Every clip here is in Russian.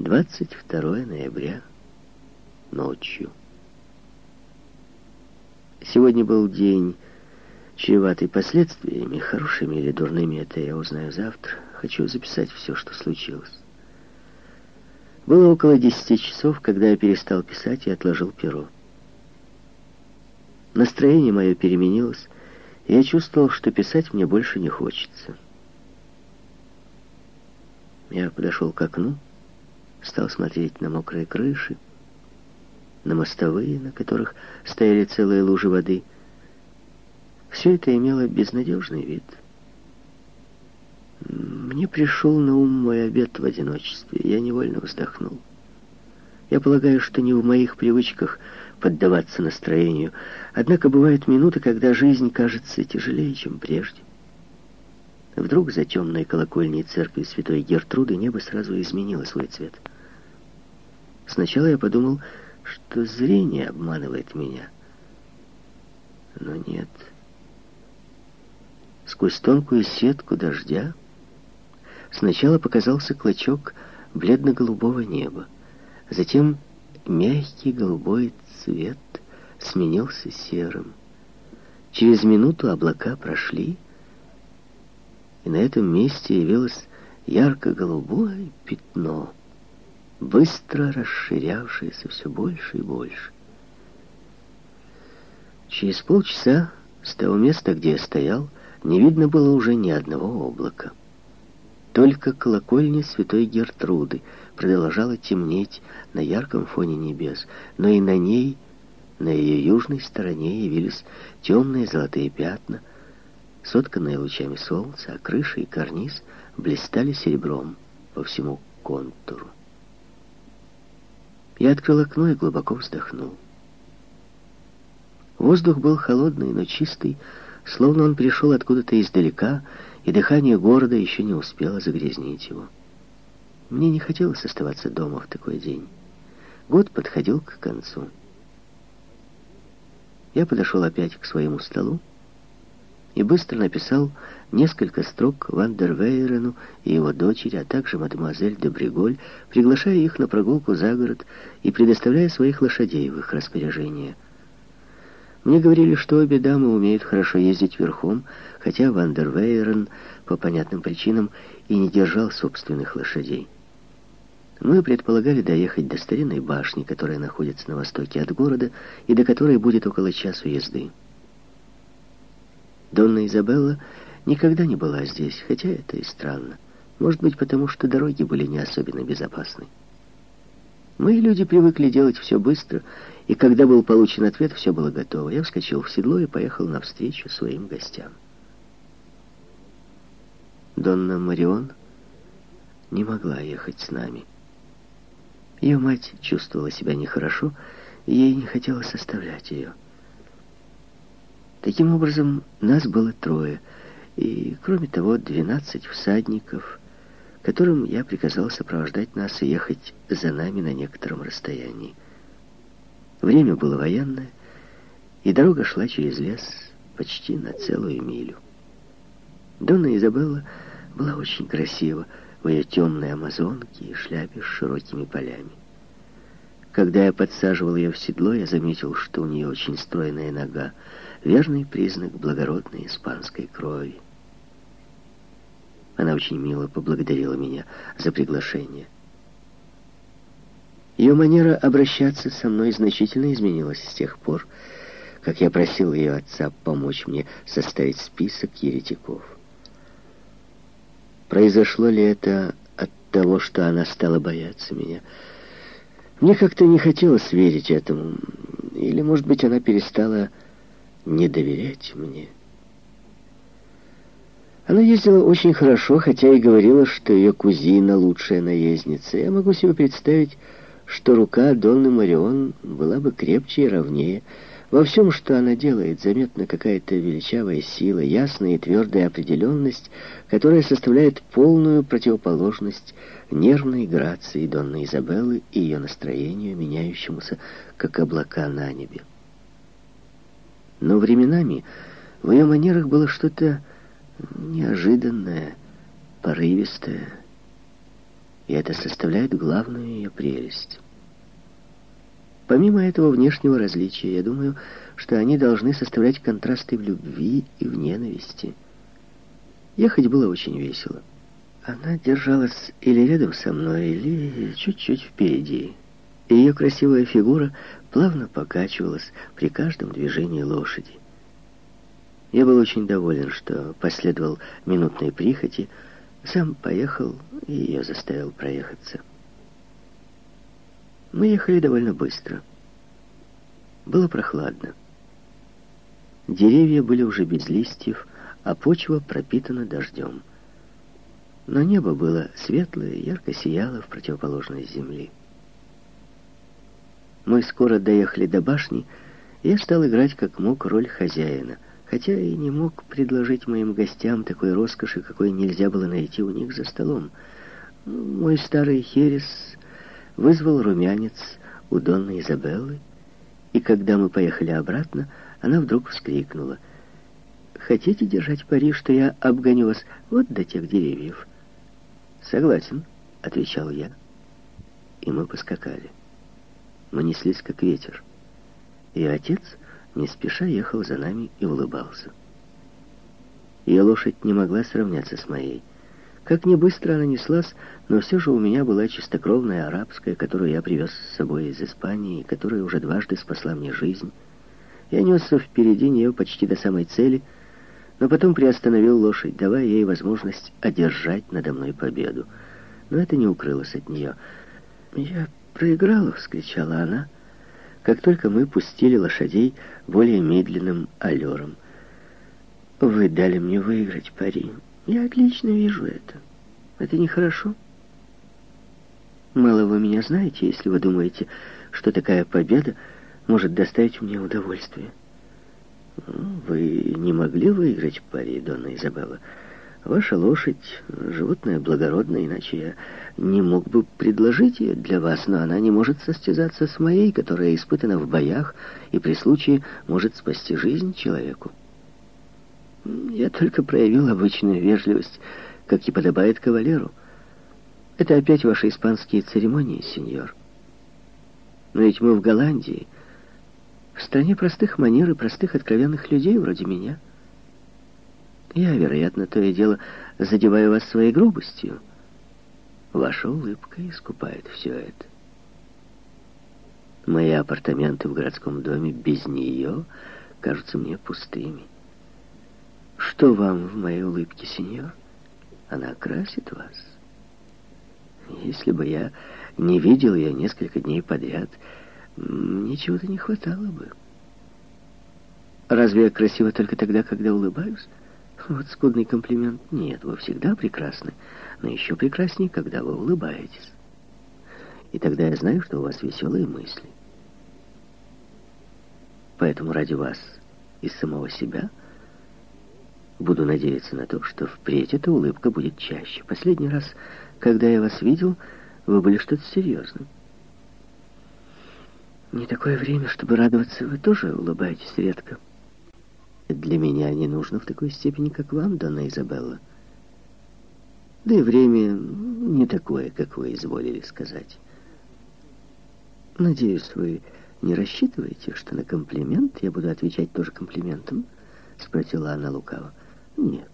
22 ноября, ночью. Сегодня был день, чреватый последствиями, хорошими или дурными, это я узнаю завтра. Хочу записать все, что случилось. Было около десяти часов, когда я перестал писать и отложил перо. Настроение мое переменилось, и я чувствовал, что писать мне больше не хочется. Я подошел к окну, стал смотреть на мокрые крыши, на мостовые, на которых стояли целые лужи воды. Все это имело безнадежный вид. Мне пришел на ум мой обед в одиночестве. Я невольно вздохнул. Я полагаю, что не в моих привычках поддаваться настроению. Однако бывают минуты, когда жизнь кажется тяжелее, чем прежде. Вдруг за темной колокольней церкви святой Гертруды небо сразу изменило свой цвет. Сначала я подумал, что зрение обманывает меня. Но нет. Сквозь тонкую сетку дождя сначала показался клочок бледно-голубого неба. Затем мягкий голубой цвет сменился серым. Через минуту облака прошли, и на этом месте явилось ярко-голубое пятно — быстро расширявшееся все больше и больше. Через полчаса с того места, где я стоял, не видно было уже ни одного облака. Только колокольня святой Гертруды продолжала темнеть на ярком фоне небес, но и на ней, на ее южной стороне, явились темные золотые пятна, сотканные лучами солнца, а крыша и карниз блистали серебром по всему контуру. Я открыл окно и глубоко вздохнул. Воздух был холодный, но чистый, словно он пришел откуда-то издалека, и дыхание города еще не успело загрязнить его. Мне не хотелось оставаться дома в такой день. Год подходил к концу. Я подошел опять к своему столу и быстро написал несколько строк Вандервейрену и его дочери, а также мадемуазель де Бриголь, приглашая их на прогулку за город и предоставляя своих лошадей в их распоряжение. Мне говорили, что обе дамы умеют хорошо ездить верхом, хотя Вандервейрен по понятным причинам и не держал собственных лошадей. Мы предполагали доехать до старинной башни, которая находится на востоке от города и до которой будет около часу езды. Донна Изабелла никогда не была здесь, хотя это и странно. Может быть, потому что дороги были не особенно безопасны. Мои люди привыкли делать все быстро, и когда был получен ответ, все было готово. Я вскочил в седло и поехал навстречу своим гостям. Донна Марион не могла ехать с нами. Ее мать чувствовала себя нехорошо, и ей не хотелось оставлять ее. Таким образом, нас было трое, и, кроме того, двенадцать всадников, которым я приказал сопровождать нас и ехать за нами на некотором расстоянии. Время было военное, и дорога шла через лес почти на целую милю. Донна Изабелла была очень красива в ее темной амазонке и шляпе с широкими полями. Когда я подсаживал ее в седло, я заметил, что у нее очень стройная нога, верный признак благородной испанской крови. Она очень мило поблагодарила меня за приглашение. Ее манера обращаться со мной значительно изменилась с тех пор, как я просил ее отца помочь мне составить список еретиков. Произошло ли это от того, что она стала бояться меня? Мне как-то не хотелось верить этому. Или, может быть, она перестала не доверять мне. Она ездила очень хорошо, хотя и говорила, что ее кузина лучшая наездница. Я могу себе представить, что рука Донны Марион была бы крепче и ровнее. Во всем, что она делает, заметна какая-то величавая сила, ясная и твердая определенность, которая составляет полную противоположность нервной грации Донны Изабеллы и ее настроению, меняющемуся, как облака на небе. Но временами в ее манерах было что-то неожиданное, порывистое. и это составляет главную ее прелесть. Помимо этого внешнего различия, я думаю, что они должны составлять контрасты в любви и в ненависти. Ехать было очень весело. Она держалась или рядом со мной, или чуть-чуть впереди. Ее красивая фигура плавно покачивалась при каждом движении лошади. Я был очень доволен, что последовал минутной прихоти, сам поехал и ее заставил проехаться. Мы ехали довольно быстро. Было прохладно. Деревья были уже без листьев, а почва пропитана дождем. Но небо было светлое, ярко сияло в противоположной земли. Мы скоро доехали до башни, и я стал играть как мог роль хозяина, хотя и не мог предложить моим гостям такой роскоши, какой нельзя было найти у них за столом. Мой старый херес вызвал румянец у Донны Изабеллы, и когда мы поехали обратно, она вдруг вскрикнула. «Хотите держать пари, что я обгоню вас вот до тех деревьев?» «Согласен», — отвечал я. И мы поскакали. Мы неслись, как ветер. И отец не спеша ехал за нами и улыбался. Ее лошадь не могла сравняться с моей. Как не быстро она неслась, но все же у меня была чистокровная арабская, которую я привез с собой из Испании, которая уже дважды спасла мне жизнь. Я несся впереди нее почти до самой цели, но потом приостановил лошадь, давая ей возможность одержать надо мной победу. Но это не укрылось от нее. «Я проиграла!» — вскричала она, как только мы пустили лошадей более медленным аллером. «Вы дали мне выиграть пари. Я отлично вижу это. Это нехорошо. Мало вы меня знаете, если вы думаете, что такая победа может доставить мне удовольствие. Вы не могли выиграть пари, Донна Изабелла? Ваша лошадь — животное благородное, иначе я не мог бы предложить ее для вас, но она не может состязаться с моей, которая испытана в боях и при случае может спасти жизнь человеку. Я только проявил обычную вежливость, как и подобает кавалеру. Это опять ваши испанские церемонии, сеньор. Но ведь мы в Голландии — в стране простых манер и простых откровенных людей вроде меня. Я, вероятно, то и дело задеваю вас своей грубостью. Ваша улыбка искупает все это. Мои апартаменты в городском доме без нее кажутся мне пустыми. Что вам в моей улыбке, сеньор? Она красит вас. Если бы я не видел ее несколько дней подряд, ничего-то не хватало бы. Разве я красива только тогда, когда улыбаюсь? Вот скудный комплимент. Нет, вы всегда прекрасны, но еще прекраснее, когда вы улыбаетесь. И тогда я знаю, что у вас веселые мысли. Поэтому ради вас и самого себя буду надеяться на то, что впредь эта улыбка будет чаще. Последний раз, когда я вас видел, вы были что-то серьезным. Не такое время, чтобы радоваться. Вы тоже улыбаетесь редко. Для меня не нужно в такой степени, как вам, Донна Изабелла. Да и время не такое, как вы изволили сказать. Надеюсь, вы не рассчитываете, что на комплимент я буду отвечать тоже комплиментом? Спросила она лукаво. Нет.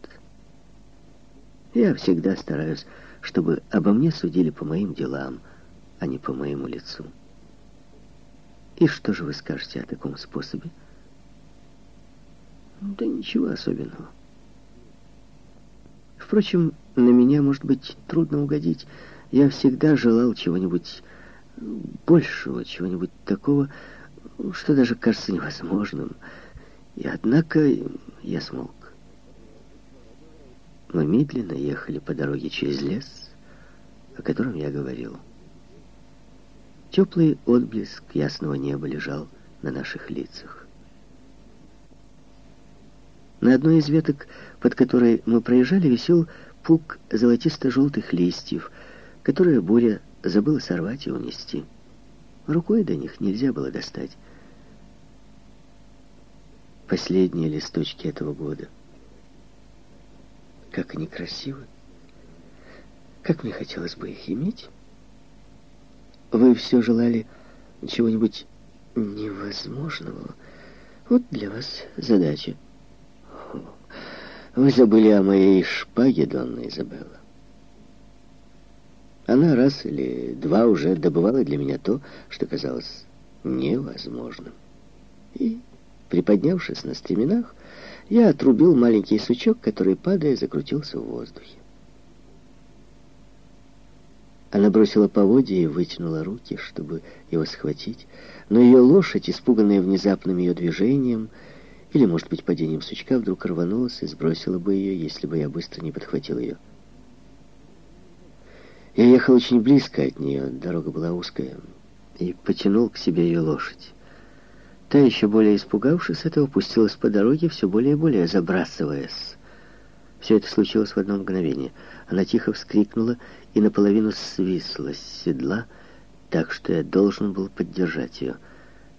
Я всегда стараюсь, чтобы обо мне судили по моим делам, а не по моему лицу. И что же вы скажете о таком способе? Да ничего особенного. Впрочем, на меня, может быть, трудно угодить. Я всегда желал чего-нибудь большего, чего-нибудь такого, что даже кажется невозможным. И однако я смог. Мы медленно ехали по дороге через лес, о котором я говорил. Теплый отблеск ясного неба лежал на наших лицах. На одной из веток, под которой мы проезжали, висел пук золотисто-желтых листьев, которые буря забыла сорвать и унести. Рукой до них нельзя было достать. Последние листочки этого года. Как они красивы. как мне хотелось бы их иметь. Вы все желали чего-нибудь невозможного. Вот для вас задача. Вы забыли о моей шпаге, Донна Изабелла. Она раз или два уже добывала для меня то, что казалось невозможным. И, приподнявшись на стременах, я отрубил маленький сучок, который, падая, закрутился в воздухе. Она бросила поводья и вытянула руки, чтобы его схватить, но ее лошадь, испуганная внезапным ее движением, или, может быть, падением сучка, вдруг рванулась и сбросила бы ее, если бы я быстро не подхватил ее. Я ехал очень близко от нее, дорога была узкая, и потянул к себе ее лошадь. Та, еще более испугавшись этого, пустилась по дороге, все более и более забрасываясь. Все это случилось в одно мгновение. Она тихо вскрикнула и наполовину свисла с седла, так что я должен был поддержать ее.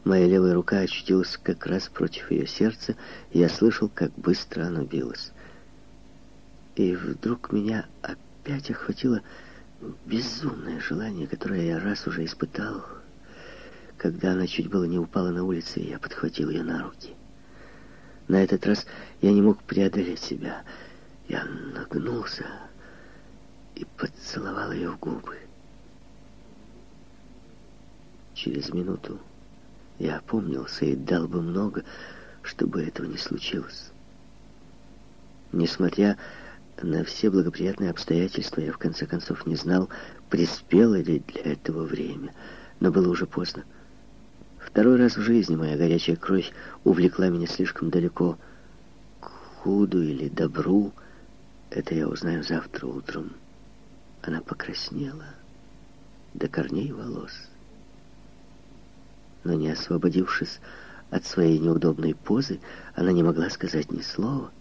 Моя левая рука очутилась как раз против ее сердца, и я слышал, как быстро оно билось. И вдруг меня опять охватило безумное желание, которое я раз уже испытал, когда она чуть было не упала на улице, я подхватил ее на руки. На этот раз я не мог преодолеть себя. Я нагнулся и поцеловал ее в губы. Через минуту я опомнился и дал бы много, чтобы этого не случилось. Несмотря на все благоприятные обстоятельства я в конце концов не знал, приспело ли для этого время, но было уже поздно. Второй раз в жизни моя горячая кровь увлекла меня слишком далеко. К худу или добру, это я узнаю завтра утром. Она покраснела до корней волос. Но не освободившись от своей неудобной позы, она не могла сказать ни слова.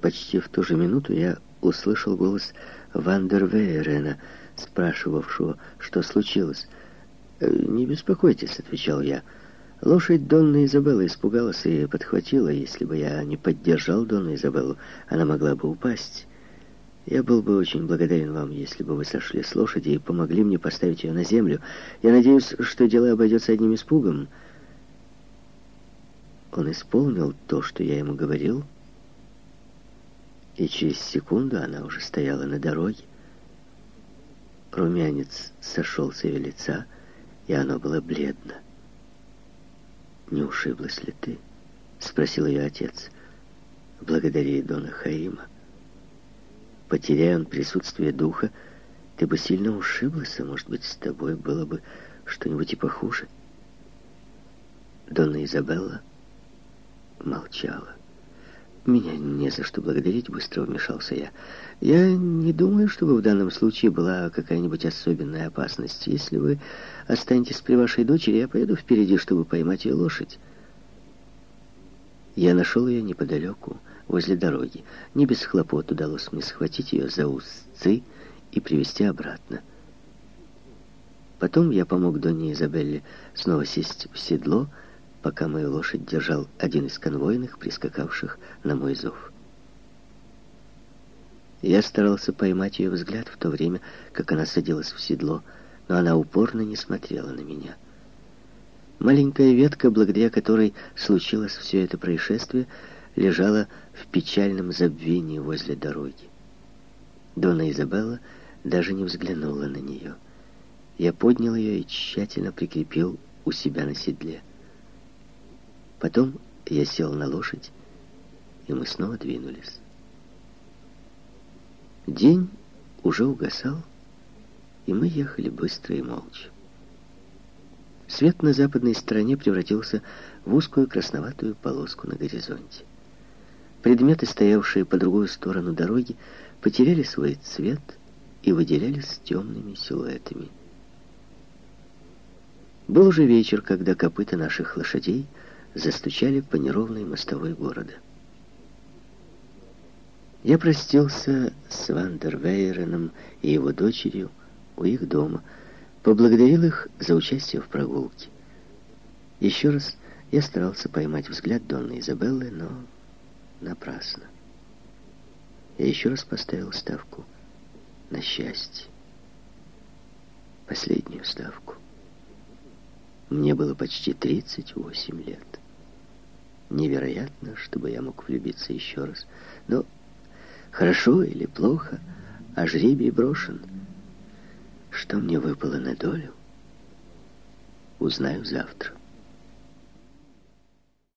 Почти в ту же минуту я услышал голос Вандервейрена, спрашивавшего, что случилось. «Э, «Не беспокойтесь», — отвечал я. Лошадь Донны Изабеллы испугалась и подхватила. Если бы я не поддержал Донну Изабеллу, она могла бы упасть. Я был бы очень благодарен вам, если бы вы сошли с лошади и помогли мне поставить ее на землю. Я надеюсь, что дело обойдется одним испугом. Он исполнил то, что я ему говорил, — и через секунду она уже стояла на дороге. Румянец сошел с ее лица, и оно было бледно. «Не ушиблась ли ты?» — спросил ее отец. «Благодари Дона Хаима. Потеряя он присутствие духа, ты бы сильно ушиблась, а может быть, с тобой было бы что-нибудь и похуже». Дона Изабелла молчала. «Меня не за что благодарить», — быстро вмешался я. «Я не думаю, чтобы в данном случае была какая-нибудь особенная опасность. Если вы останетесь при вашей дочери, я поеду впереди, чтобы поймать ее лошадь». Я нашел ее неподалеку, возле дороги. Не без хлопот удалось мне схватить ее за узцы и привести обратно. Потом я помог Донне Изабелле снова сесть в седло, пока мою лошадь держал один из конвойных, прискакавших на мой зов. Я старался поймать ее взгляд в то время, как она садилась в седло, но она упорно не смотрела на меня. Маленькая ветка, благодаря которой случилось все это происшествие, лежала в печальном забвении возле дороги. Дона Изабелла даже не взглянула на нее. Я поднял ее и тщательно прикрепил у себя на седле. Потом я сел на лошадь, и мы снова двинулись. День уже угасал, и мы ехали быстро и молча. Свет на западной стороне превратился в узкую красноватую полоску на горизонте. Предметы, стоявшие по другую сторону дороги, потеряли свой цвет и выделялись темными силуэтами. Был уже вечер, когда копыта наших лошадей — застучали по неровной мостовой города. Я простился с Вандервейреном и его дочерью у их дома, поблагодарил их за участие в прогулке. Еще раз я старался поймать взгляд Донны Изабеллы, но напрасно. Я еще раз поставил ставку на счастье. последнюю ставку. Мне было почти 38 лет. Невероятно, чтобы я мог влюбиться еще раз. Но хорошо или плохо, а жребий брошен. Что мне выпало на долю, узнаю завтра.